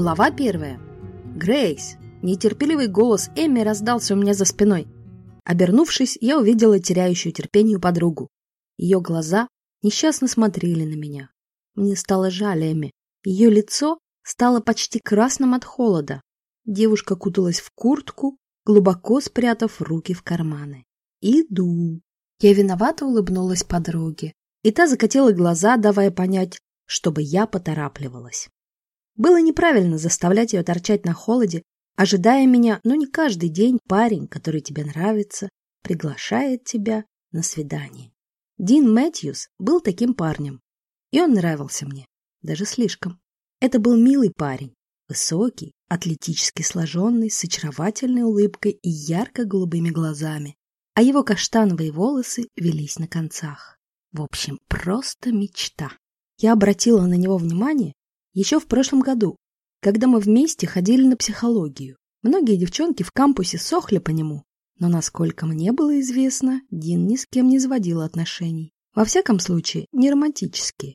Глава первая. Грейс. Нетерпеливый голос Эмми раздался у меня за спиной. Обернувшись, я увидела теряющую терпению подругу. Ее глаза несчастно смотрели на меня. Мне стало жаль Эми. Ее лицо стало почти красным от холода. Девушка куталась в куртку, глубоко спрятав руки в карманы. «Иду». Я виновато улыбнулась подруге, и та закатила глаза, давая понять, чтобы я поторапливалась. Было неправильно заставлять ее торчать на холоде, ожидая меня, но не каждый день парень, который тебе нравится, приглашает тебя на свидание. Дин Мэтьюс был таким парнем, и он нравился мне, даже слишком. Это был милый парень, высокий, атлетически сложенный, с очаровательной улыбкой и ярко-голубыми глазами, а его каштановые волосы велись на концах. В общем, просто мечта. Я обратила на него внимание еще в прошлом году, когда мы вместе ходили на психологию. Многие девчонки в кампусе сохли по нему, но, насколько мне было известно, Дин ни с кем не заводил отношений. Во всяком случае, не романтические.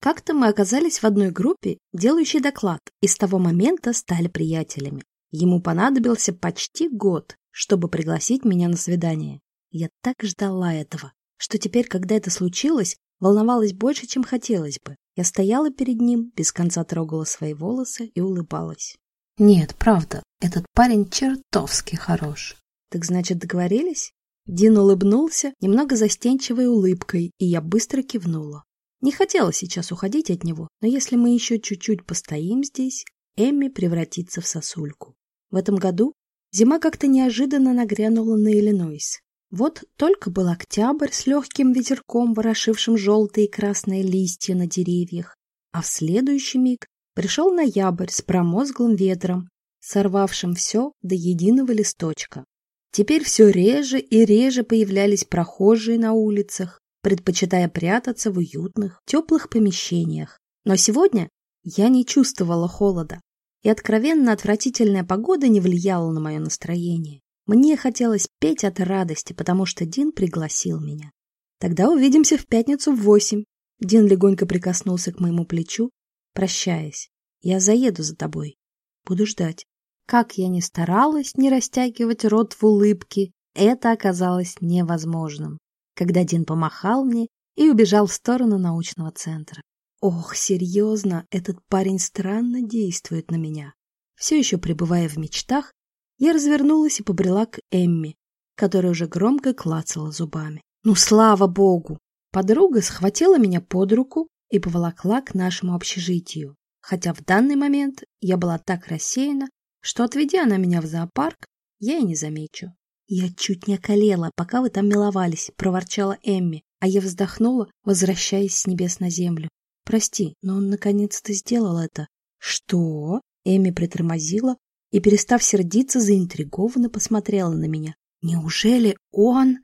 Как-то мы оказались в одной группе, делающей доклад, и с того момента стали приятелями. Ему понадобился почти год, чтобы пригласить меня на свидание. Я так ждала этого, что теперь, когда это случилось, волновалась больше, чем хотелось бы. Я стояла перед ним, без конца трогала свои волосы и улыбалась. Нет, правда, этот парень чертовски хорош. Так значит, договорились? Дин улыбнулся, немного застенчивой улыбкой, и я быстро кивнула. Не хотела сейчас уходить от него, но если мы еще чуть-чуть постоим здесь, Эмми превратится в сосульку. В этом году зима как-то неожиданно нагрянула на Иллинойс. Вот только был октябрь с легким ветерком, ворошившим желтые и красные листья на деревьях, а в следующий миг пришел ноябрь с промозглым ветром, сорвавшим все до единого листочка. Теперь все реже и реже появлялись прохожие на улицах, предпочитая прятаться в уютных, теплых помещениях. Но сегодня я не чувствовала холода, и откровенно отвратительная погода не влияла на мое настроение. Мне хотелось петь от радости, потому что Дин пригласил меня. Тогда увидимся в пятницу в восемь. Дин легонько прикоснулся к моему плечу, прощаясь. Я заеду за тобой. Буду ждать. Как я ни старалась не растягивать рот в улыбке, это оказалось невозможным, когда Дин помахал мне и убежал в сторону научного центра. Ох, серьезно, этот парень странно действует на меня. Все еще пребывая в мечтах, я развернулась и побрела к Эмми, которая уже громко клацала зубами. Ну, слава богу! Подруга схватила меня под руку и поволокла к нашему общежитию. Хотя в данный момент я была так рассеяна, что, отведя она меня в зоопарк, я и не замечу. «Я чуть не околела, пока вы там миловались», — проворчала Эмми, а я вздохнула, возвращаясь с небес на землю. «Прости, но он наконец-то сделал это». «Что?» Эми притормозила, и, перестав сердиться, заинтригованно посмотрела на меня. «Неужели он...»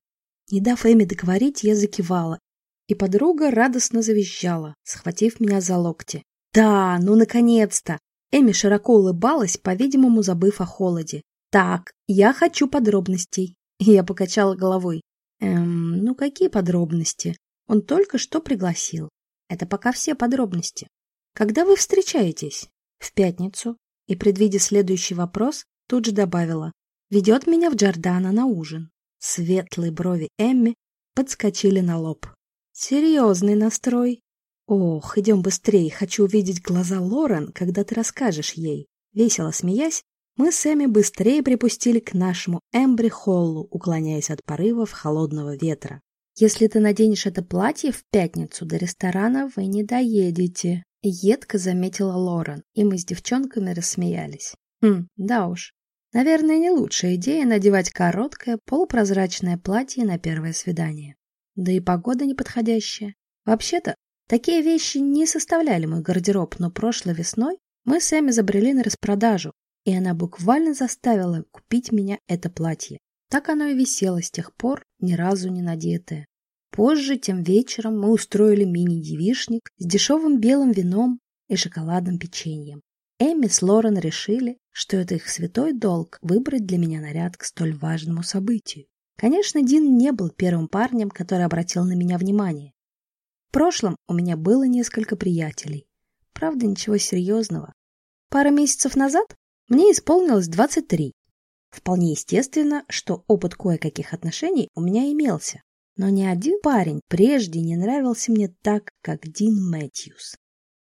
Не дав Эми договорить, я закивала, и подруга радостно завизжала, схватив меня за локти. «Да, ну наконец-то!» Эми широко улыбалась, по-видимому, забыв о холоде. «Так, я хочу подробностей». Я покачала головой. «Эм, ну какие подробности? Он только что пригласил. Это пока все подробности. Когда вы встречаетесь?» «В пятницу и, предвидя следующий вопрос, тут же добавила «Ведет меня в Джордана на ужин». Светлые брови Эмми подскочили на лоб. «Серьезный настрой». «Ох, идем быстрее, хочу увидеть глаза Лорен, когда ты расскажешь ей». Весело смеясь, мы с Эми быстрее припустили к нашему Эмбри-холлу, уклоняясь от порывов холодного ветра. «Если ты наденешь это платье в пятницу до ресторана, вы не доедете», Едко заметила Лорен, и мы с девчонками рассмеялись. Хм, да уж. Наверное, не лучшая идея надевать короткое полупрозрачное платье на первое свидание. Да и погода неподходящая. Вообще-то, такие вещи не составляли мой гардероб, но прошлой весной мы с Эми забрели на распродажу, и она буквально заставила купить меня это платье. Так оно и висело с тех пор, ни разу не надетое. Позже, тем вечером, мы устроили мини-девишник с дешевым белым вином и шоколадным печеньем. Эми с Лорен решили, что это их святой долг выбрать для меня наряд к столь важному событию. Конечно, Дин не был первым парнем, который обратил на меня внимание. В прошлом у меня было несколько приятелей. Правда, ничего серьезного. Пара месяцев назад мне исполнилось 23. Вполне естественно, что опыт кое-каких отношений у меня имелся. Но ни один парень прежде не нравился мне так, как Дин Мэтьюс.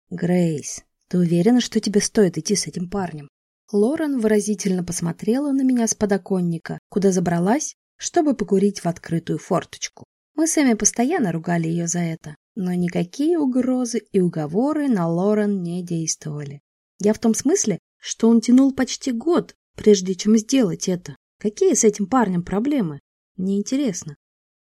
Грейс, ты уверена, что тебе стоит идти с этим парнем? Лорен выразительно посмотрела на меня с подоконника, куда забралась, чтобы покурить в открытую форточку. Мы с Эми постоянно ругали ее за это, но никакие угрозы и уговоры на Лорен не действовали. Я в том смысле, что он тянул почти год, прежде чем сделать это. Какие с этим парнем проблемы? Мне интересно.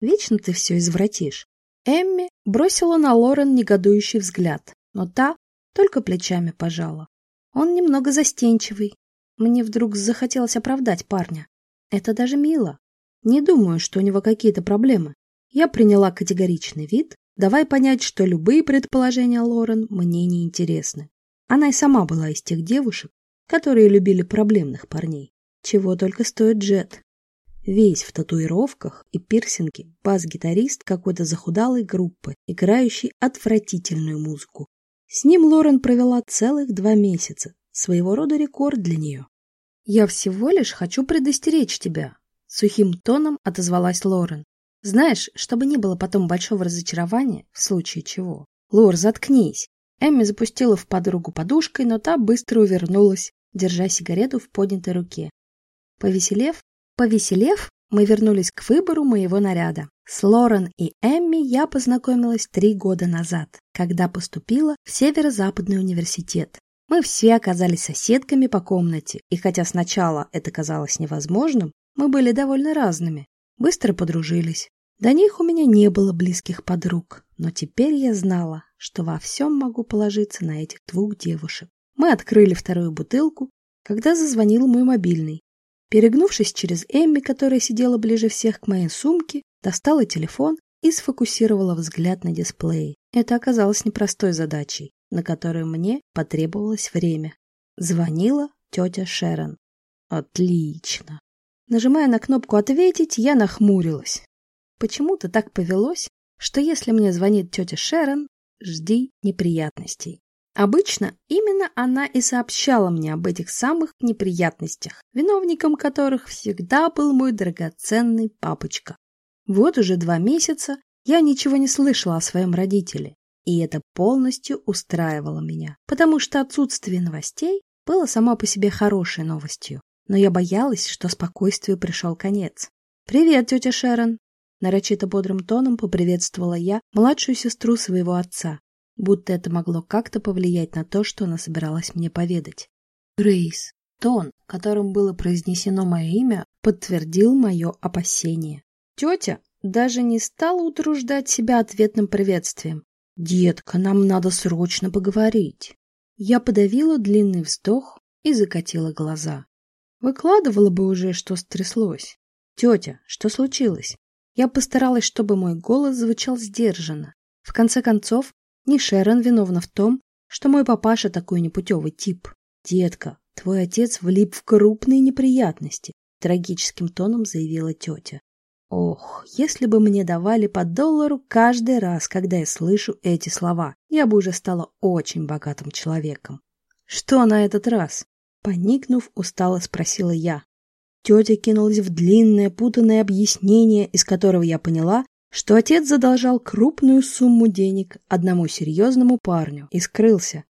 Вечно ты все извратишь. Эмми бросила на Лорен негодующий взгляд, но та только плечами пожала. Он немного застенчивый. Мне вдруг захотелось оправдать парня. Это даже мило. Не думаю, что у него какие-то проблемы. Я приняла категоричный вид, давая понять, что любые предположения Лорен мне не интересны. Она и сама была из тех девушек, которые любили проблемных парней. Чего только стоит Джет. Весь в татуировках и пирсинге бас-гитарист какой-то захудалой группы, играющий отвратительную музыку. С ним Лорен провела целых два месяца, своего рода рекорд для нее. «Я всего лишь хочу предостеречь тебя», — сухим тоном отозвалась Лорен. «Знаешь, чтобы не было потом большого разочарования, в случае чего. Лор, заткнись!» Эмми запустила в подругу подушкой, но та быстро увернулась, держа сигарету в поднятой руке. Повеселев, повеселев, мы вернулись к выбору моего наряда. С Лорен и Эмми я познакомилась три года назад, когда поступила в Северо-Западный университет. Мы все оказались соседками по комнате, и хотя сначала это казалось невозможным, мы были довольно разными. Быстро подружились. До них у меня не было близких подруг, но теперь я знала, что во всем могу положиться на этих двух девушек. Мы открыли вторую бутылку, когда зазвонил мой мобильный. Перегнувшись через Эмми, которая сидела ближе всех к моей сумке, достала телефон и сфокусировала взгляд на дисплее. Это оказалось непростой задачей, на которую мне потребовалось время. Звонила тетя Шерон. Отлично. Нажимая на кнопку «Ответить», я нахмурилась. Почему-то так повелось, что если мне звонит тетя Шерон, жди неприятностей. Обычно именно она и сообщала мне об этих самых неприятностях, виновником которых всегда был мой драгоценный папочка. Вот уже два месяца я ничего не слышала о своем родителе, и это полностью устраивало меня, потому что отсутствие новостей было само по себе хорошей новостью. Но я боялась, что спокойствию пришел конец. «Привет, тетя Шерон!» Нарочито бодрым тоном поприветствовала я младшую сестру своего отца, будто это могло как-то повлиять на то, что она собиралась мне поведать. Грейс, тон, которым было произнесено мое имя, подтвердил мое опасение. Тетя даже не стала утруждать себя ответным приветствием. «Детка, нам надо срочно поговорить». Я подавила длинный вздох и закатила глаза. Выкладывала бы уже, что стряслось. «Тетя, что случилось?» Я постаралась, чтобы мой голос звучал сдержанно. В конце концов, не Шерон виновна в том, что мой папаша такой непутевый тип. «Детка, твой отец влип в крупные неприятности», — трагическим тоном заявила тетя. Ох, если бы мне давали по доллару каждый раз, когда я слышу эти слова, я бы уже стала очень богатым человеком. Что на этот раз? Поникнув, устало спросила я. Тетя кинулась в длинное, путанное объяснение, из которого я поняла, что отец задолжал крупную сумму денег одному серьезному парню и скрылся.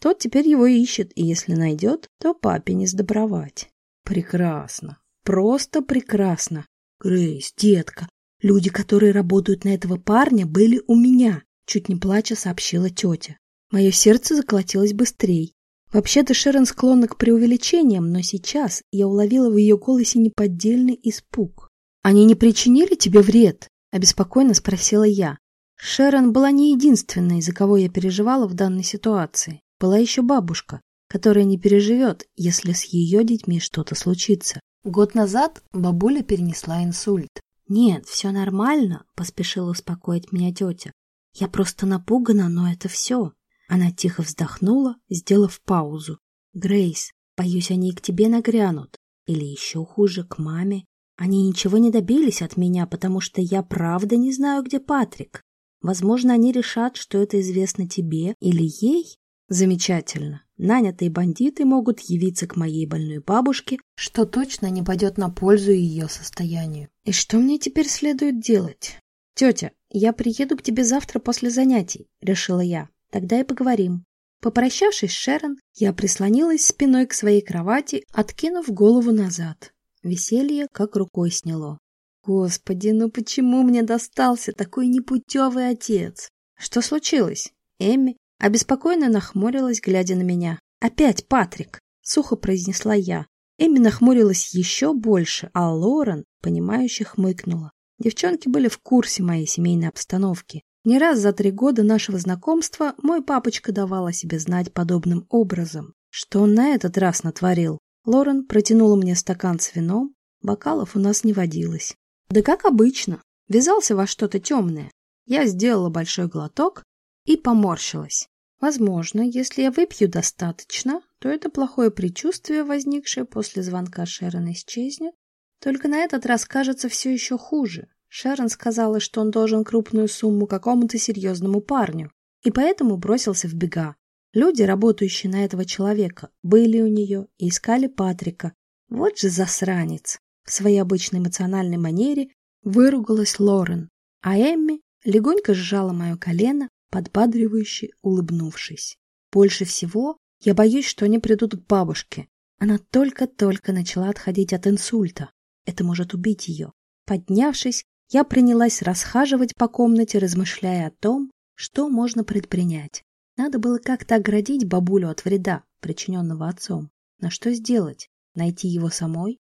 Тот теперь его ищет, и если найдет, то папе не сдобровать. Прекрасно. Просто прекрасно. Грейс, детка, люди, которые работают на этого парня, были у меня, чуть не плача сообщила тетя. Мое сердце заколотилось быстрее. Вообще-то Шерон склонна к преувеличениям, но сейчас я уловила в ее голосе неподдельный испуг. «Они не причинили тебе вред?» – обеспокоенно спросила я. Шерон была не единственной, из-за кого я переживала в данной ситуации. Была еще бабушка, которая не переживет, если с ее детьми что-то случится. Год назад бабуля перенесла инсульт. «Нет, все нормально», — поспешила успокоить меня тетя. «Я просто напугана, но это все». Она тихо вздохнула, сделав паузу. «Грейс, боюсь, они к тебе нагрянут. Или еще хуже, к маме. Они ничего не добились от меня, потому что я правда не знаю, где Патрик. Возможно, они решат, что это известно тебе или ей, Замечательно. Нанятые бандиты могут явиться к моей больной бабушке, что точно не пойдет на пользу ее состоянию. И что мне теперь следует делать? Тетя, я приеду к тебе завтра после занятий, решила я. Тогда и поговорим. Попрощавшись с Шерон, я прислонилась спиной к своей кровати, откинув голову назад. Веселье как рукой сняло. Господи, ну почему мне достался такой непутевый отец? Что случилось? Эмми обеспокоенно нахмурилась, глядя на меня. Опять Патрик, сухо произнесла я. Эмми нахмурилась еще больше, а Лорен, понимающе хмыкнула. Девчонки были в курсе моей семейной обстановки. Не раз за три года нашего знакомства мой папочка давал о себе знать подобным образом. Что он на этот раз натворил? Лорен протянула мне стакан с вином. Бокалов у нас не водилось. Да как обычно. Вязался во что-то темное. Я сделала большой глоток и поморщилась. Возможно, если я выпью достаточно, то это плохое предчувствие, возникшее после звонка Шерон, исчезнет. Только на этот раз кажется все еще хуже. Шерон сказала, что он должен крупную сумму какому-то серьезному парню, и поэтому бросился в бега. Люди, работающие на этого человека, были у нее и искали Патрика. Вот же засранец! В своей обычной эмоциональной манере выругалась Лорен, а Эмми легонько сжала мое колено, подбадривающе улыбнувшись. Больше всего я боюсь, что они придут к бабушке. Она только-только начала отходить от инсульта. Это может убить ее. Поднявшись, я принялась расхаживать по комнате, размышляя о том, что можно предпринять. Надо было как-то оградить бабулю от вреда, причиненного отцом. Но что сделать? Найти его самой?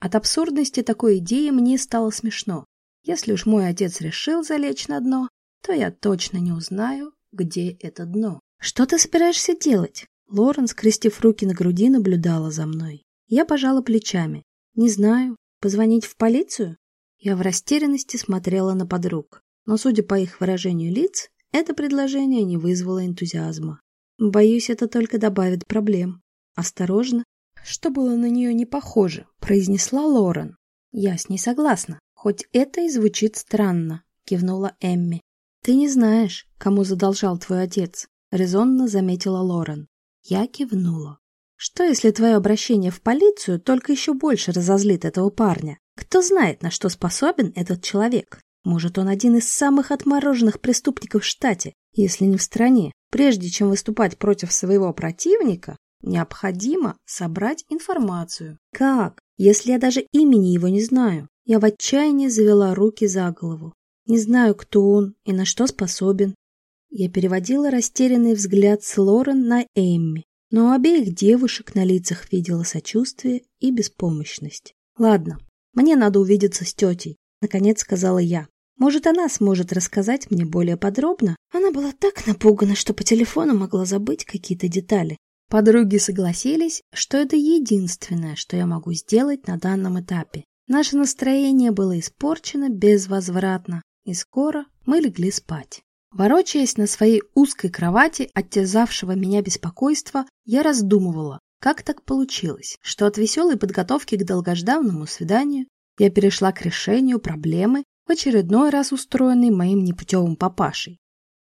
От абсурдности такой идеи мне стало смешно. Если уж мой отец решил залечь на дно, то я точно не узнаю, где это дно. «Что ты собираешься делать?» Лорен, скрестив руки на груди, наблюдала за мной. Я пожала плечами. «Не знаю. Позвонить в полицию?» Я в растерянности смотрела на подруг, но, судя по их выражению лиц, это предложение не вызвало энтузиазма. Боюсь, это только добавит проблем. Осторожно, что было на нее не похоже, произнесла Лорен. Я с ней согласна, хоть это и звучит странно, кивнула Эмми. Ты не знаешь, кому задолжал твой отец, резонно заметила Лорен. Я кивнула. Что, если твое обращение в полицию только еще больше разозлит этого парня? Кто знает, на что способен этот человек? Может, он один из самых отмороженных преступников в штате, если не в стране. Прежде чем выступать против своего противника, необходимо собрать информацию. Как, если я даже имени его не знаю? Я в отчаянии завела руки за голову. Не знаю, кто он и на что способен. Я переводила растерянный взгляд с Лорен на Эмми, но у обеих девушек на лицах видела сочувствие и беспомощность. Ладно, мне надо увидеться с тетей, наконец сказала я. Может, она сможет рассказать мне более подробно? Она была так напугана, что по телефону могла забыть какие-то детали. Подруги согласились, что это единственное, что я могу сделать на данном этапе. Наше настроение было испорчено безвозвратно, и скоро мы легли спать. Ворочаясь на своей узкой кровати от терзавшего меня беспокойства, я раздумывала, как так получилось, что от веселой подготовки к долгожданному свиданию я перешла к решению проблемы, в очередной раз устроенной моим непутевым папашей.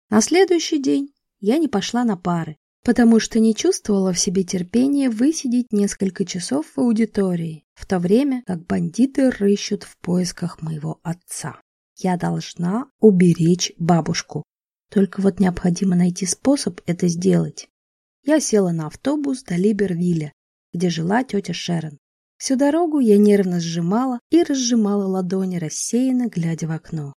На следующий день я не пошла на пары, потому что не чувствовала в себе терпения высидеть несколько часов в аудитории, в то время как бандиты рыщут в поисках моего отца. Я должна уберечь бабушку. Только вот необходимо найти способ это сделать. Я села на автобус до Либервилля, где жила тетя Шерон. Всю дорогу я нервно сжимала и разжимала ладони, рассеянно глядя в окно.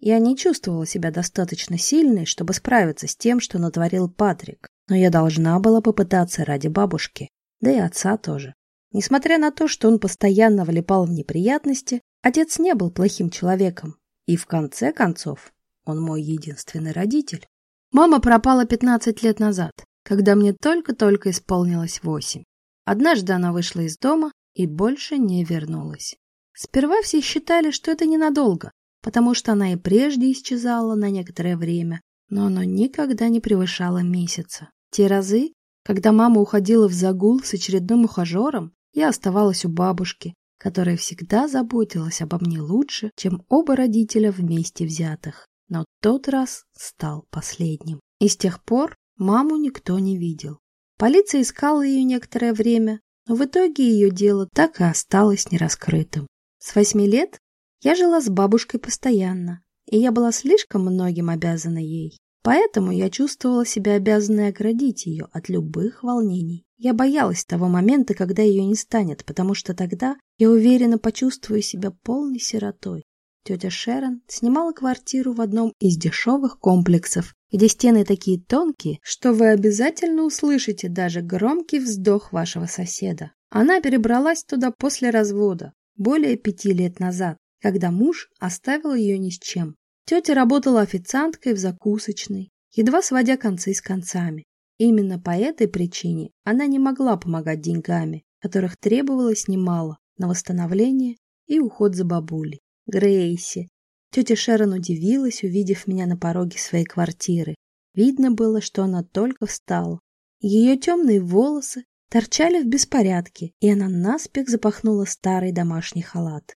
Я не чувствовала себя достаточно сильной, чтобы справиться с тем, что натворил Патрик, но я должна была попытаться ради бабушки, да и отца тоже. Несмотря на то, что он постоянно влипал в неприятности, отец не был плохим человеком, и в конце концов он мой единственный родитель. Мама пропала 15 лет назад, когда мне только-только исполнилось восемь. Однажды она вышла из дома и больше не вернулась. Сперва все считали, что это ненадолго, потому что она и прежде исчезала на некоторое время, но оно никогда не превышало месяца. Те разы, когда мама уходила в загул с очередным ухажером, я оставалась у бабушки, которая всегда заботилась обо мне лучше, чем оба родителя вместе взятых. Но тот раз стал последним. И с тех пор Маму никто не видел. Полиция искала ее некоторое время, но в итоге ее дело так и осталось нераскрытым. С восьми лет я жила с бабушкой постоянно, и я была слишком многим обязана ей. Поэтому я чувствовала себя обязанной оградить ее от любых волнений. Я боялась того момента, когда ее не станет, потому что тогда я уверенно почувствую себя полной сиротой. Тетя Шерон снимала квартиру в одном из дешевых комплексов, где стены такие тонкие, что вы обязательно услышите даже громкий вздох вашего соседа. Она перебралась туда после развода, более пяти лет назад, когда муж оставил ее ни с чем. Тетя работала официанткой в закусочной, едва сводя концы с концами. Именно по этой причине она не могла помогать деньгами, которых требовалось немало на восстановление и уход за бабулей. Грейси. Тетя Шерон удивилась, увидев меня на пороге своей квартиры. Видно было, что она только встала. Ее темные волосы торчали в беспорядке, и она наспех запахнула старый домашний халат.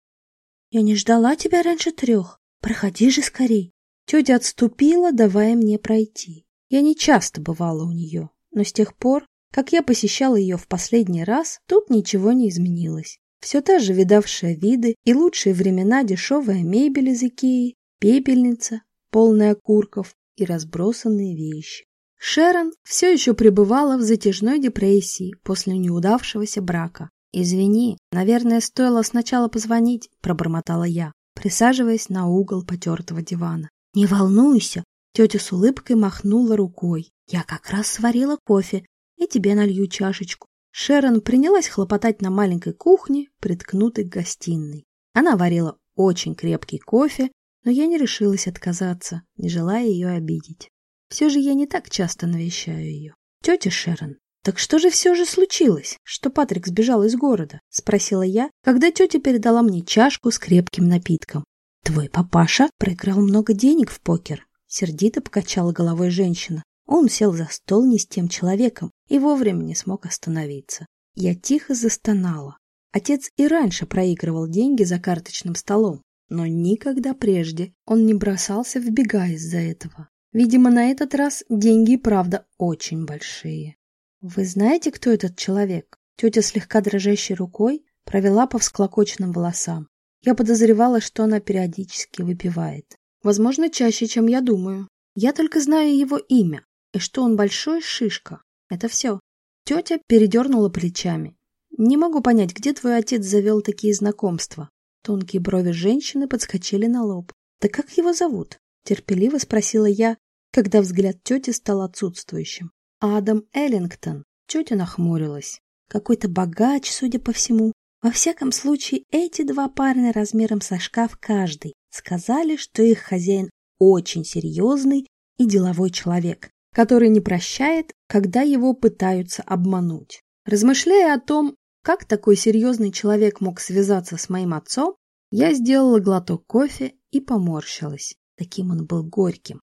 «Я не ждала тебя раньше трех. Проходи же скорей». Тетя отступила, давая мне пройти. Я не часто бывала у нее, но с тех пор, как я посещала ее в последний раз, тут ничего не изменилось. Все та же видавшая виды и лучшие времена дешевая мебель из Икеи, пепельница, полная окурков и разбросанные вещи. Шерон все еще пребывала в затяжной депрессии после неудавшегося брака. «Извини, наверное, стоило сначала позвонить», – пробормотала я, присаживаясь на угол потертого дивана. «Не волнуйся», – тетя с улыбкой махнула рукой. «Я как раз сварила кофе и тебе налью чашечку. Шерон принялась хлопотать на маленькой кухне, приткнутой к гостиной. Она варила очень крепкий кофе, но я не решилась отказаться, не желая ее обидеть. Все же я не так часто навещаю ее. Тетя Шерон, так что же все же случилось, что Патрик сбежал из города? Спросила я, когда тетя передала мне чашку с крепким напитком. Твой папаша проиграл много денег в покер. Сердито покачала головой женщина. Он сел за стол не с тем человеком и вовремя не смог остановиться. Я тихо застонала. Отец и раньше проигрывал деньги за карточным столом, но никогда прежде он не бросался в бега из-за этого. Видимо, на этот раз деньги правда очень большие. Вы знаете, кто этот человек? Тетя слегка дрожащей рукой провела по всклокоченным волосам. Я подозревала, что она периодически выпивает. Возможно, чаще, чем я думаю. Я только знаю его имя и что он большой шишка. Это все. Тетя передернула плечами. Не могу понять, где твой отец завел такие знакомства. Тонкие брови женщины подскочили на лоб. Да как его зовут? Терпеливо спросила я, когда взгляд тети стал отсутствующим. Адам Эллингтон. Тетя нахмурилась. Какой-то богач, судя по всему. Во всяком случае, эти два парня размером со шкаф каждый сказали, что их хозяин очень серьезный и деловой человек, который не прощает, когда его пытаются обмануть. Размышляя о том, как такой серьезный человек мог связаться с моим отцом, я сделала глоток кофе и поморщилась. Таким он был горьким.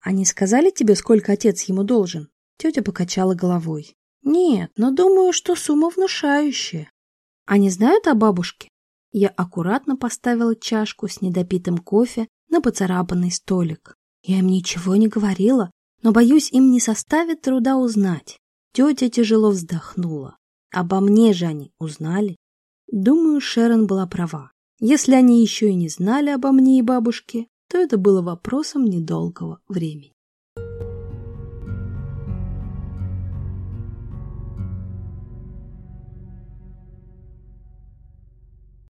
Они сказали тебе, сколько отец ему должен? Тетя покачала головой. Нет, но думаю, что сумма внушающая. Они знают о бабушке? Я аккуратно поставила чашку с недопитым кофе на поцарапанный столик. Я им ничего не говорила, но, боюсь, им не составит труда узнать. Тетя тяжело вздохнула. Обо мне же они узнали. Думаю, Шерон была права. Если они еще и не знали обо мне и бабушке, то это было вопросом недолгого времени.